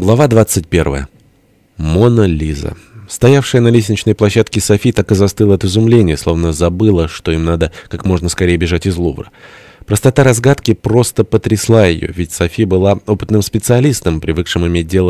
Глава 21. Мона Лиза. Стоявшая на лестничной площадке Софи так и застыла от изумления, словно забыла, что им надо как можно скорее бежать из Лувра. Простота разгадки просто потрясла ее, ведь Софи была опытным специалистом, привыкшим иметь дело